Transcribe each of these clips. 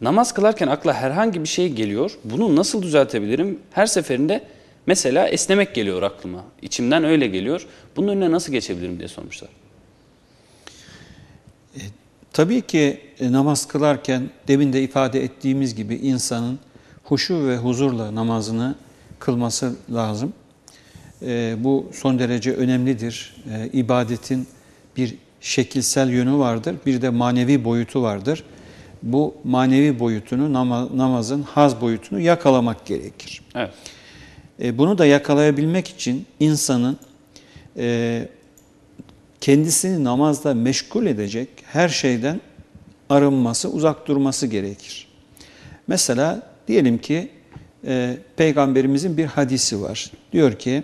Namaz kılarken akla herhangi bir şey geliyor. Bunu nasıl düzeltebilirim? Her seferinde mesela esnemek geliyor aklıma. İçimden öyle geliyor. Bunun önüne nasıl geçebilirim diye sormuşlar. Tabii ki e, namaz kılarken demin de ifade ettiğimiz gibi insanın huşu ve huzurla namazını kılması lazım. E, bu son derece önemlidir. E, ibadetin bir şekilsel yönü vardır, bir de manevi boyutu vardır Bu manevi boyutunu, namazın haz boyutunu yakalamak gerekir. Evet. Bunu da yakalayabilmek için insanın kendisini namazda meşgul edecek her şeyden arınması, uzak durması gerekir. Mesela diyelim ki e, Peygamberimizin bir hadisi var. Diyor ki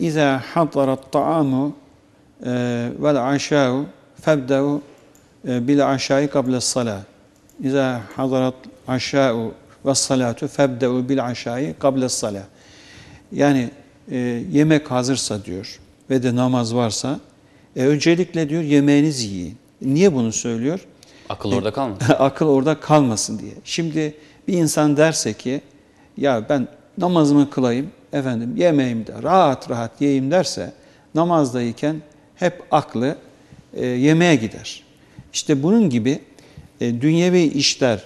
اِذَا حَضَّرَ الطَّعَامُ وَالْعَشَاءُ فَبْدَوْا ee, bil aşağı kable sala. İza hadarat aşa'u ve salatu febde'u bil aşağı kable sala. Yani e, yemek hazırsa diyor ve de namaz varsa e, öncelikle diyor yemeğiniz yiyin. Niye bunu söylüyor? Akıl orada kalmasın. akıl orada kalmasın diye. Şimdi bir insan derse ki ya ben namazımı kılayım efendim yemeğim de rahat rahat yiyeyim derse namazdayken hep aklı e, yemeğe gider. İşte bunun gibi e, dünyevi işler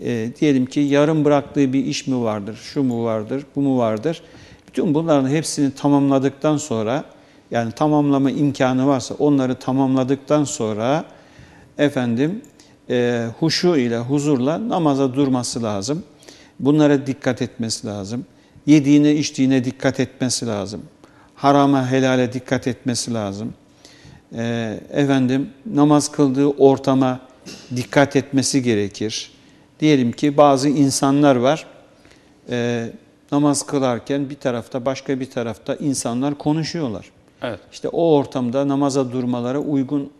e, diyelim ki yarım bıraktığı bir iş mi vardır, şu mu vardır, bu mu vardır. Bütün bunların hepsini tamamladıktan sonra yani tamamlama imkanı varsa onları tamamladıktan sonra efendim e, huşu ile huzurla namaza durması lazım. Bunlara dikkat etmesi lazım. Yediğine içtiğine dikkat etmesi lazım. Harama helale dikkat etmesi lazım. E, efendim namaz kıldığı ortama dikkat etmesi gerekir. Diyelim ki bazı insanlar var e, namaz kılarken bir tarafta başka bir tarafta insanlar konuşuyorlar. Evet. İşte o ortamda namaza durmalara uygun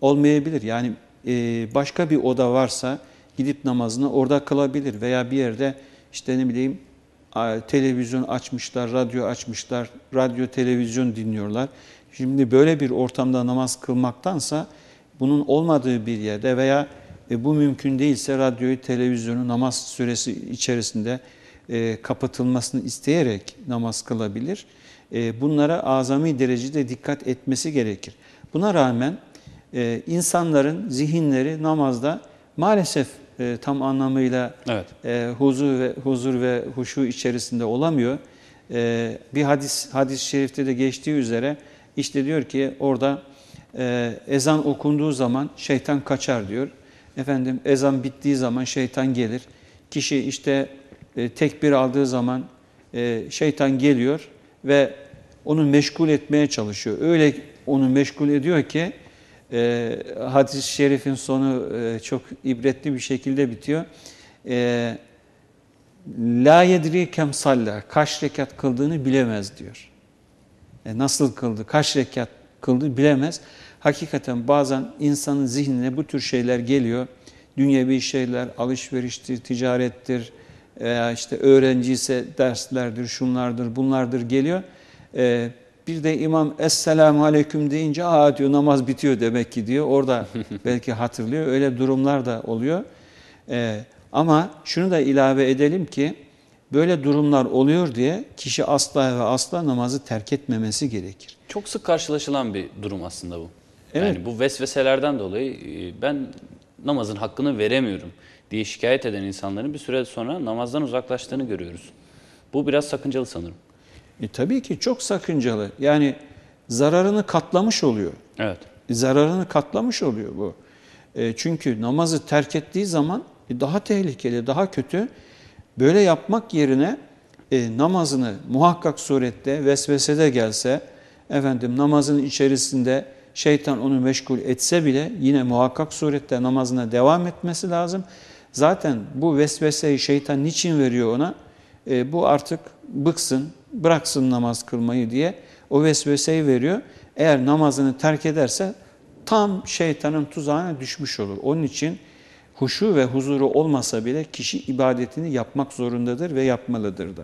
olmayabilir. Yani e, başka bir oda varsa gidip namazını orada kılabilir veya bir yerde işte ne bileyim televizyon açmışlar, radyo açmışlar, radyo televizyon dinliyorlar. Şimdi böyle bir ortamda namaz kılmaktansa bunun olmadığı bir yerde veya e, bu mümkün değilse radyoyu, televizyonu namaz süresi içerisinde e, kapatılmasını isteyerek namaz kılabilir. E, bunlara azami derecede dikkat etmesi gerekir. Buna rağmen e, insanların zihinleri namazda maalesef e, tam anlamıyla evet. huzur ve huzur ve huşu içerisinde olamıyor. Bir hadis hadis-i şerifte de geçtiği üzere işte diyor ki orada ezan okunduğu zaman şeytan kaçar diyor. Efendim ezan bittiği zaman şeytan gelir. Kişi işte tekbir aldığı zaman şeytan geliyor ve onu meşgul etmeye çalışıyor. Öyle onu meşgul ediyor ki e, hadis-i şerifin sonu e, çok ibretli bir şekilde bitiyor. E, La yedri kem salla, kaç rekat kıldığını bilemez diyor. E, nasıl kıldı, kaç rekat kıldı bilemez. Hakikaten bazen insanın zihnine bu tür şeyler geliyor. Dünyevi şeyler, alışveriştir, ticarettir, veya işte öğrenci ise derslerdir, şunlardır, bunlardır geliyor. Ee, bir de imam Esselamu Aleyküm deyince aa diyor namaz bitiyor demek ki diyor. Orada belki hatırlıyor. Öyle durumlar da oluyor. Ee, ama şunu da ilave edelim ki böyle durumlar oluyor diye kişi asla ve asla namazı terk etmemesi gerekir. Çok sık karşılaşılan bir durum aslında bu. Evet. Yani bu vesveselerden dolayı e, ben namazın hakkını veremiyorum diye şikayet eden insanların bir süre sonra namazdan uzaklaştığını görüyoruz. Bu biraz sakıncalı sanırım. E, tabii ki çok sakıncalı. Yani zararını katlamış oluyor. Evet. E, zararını katlamış oluyor bu. E, çünkü namazı terk ettiği zaman e, daha tehlikeli, daha kötü. Böyle yapmak yerine e, namazını muhakkak surette vesvesede gelse, efendim namazın içerisinde şeytan onu meşgul etse bile yine muhakkak surette namazına devam etmesi lazım. Zaten bu vesveseyi şeytan niçin veriyor ona? E, bu artık bıksın, bıraksın namaz kılmayı diye o vesveseyi veriyor. Eğer namazını terk ederse tam şeytanın tuzağına düşmüş olur. Onun için huşu ve huzuru olmasa bile kişi ibadetini yapmak zorundadır ve yapmalıdır da.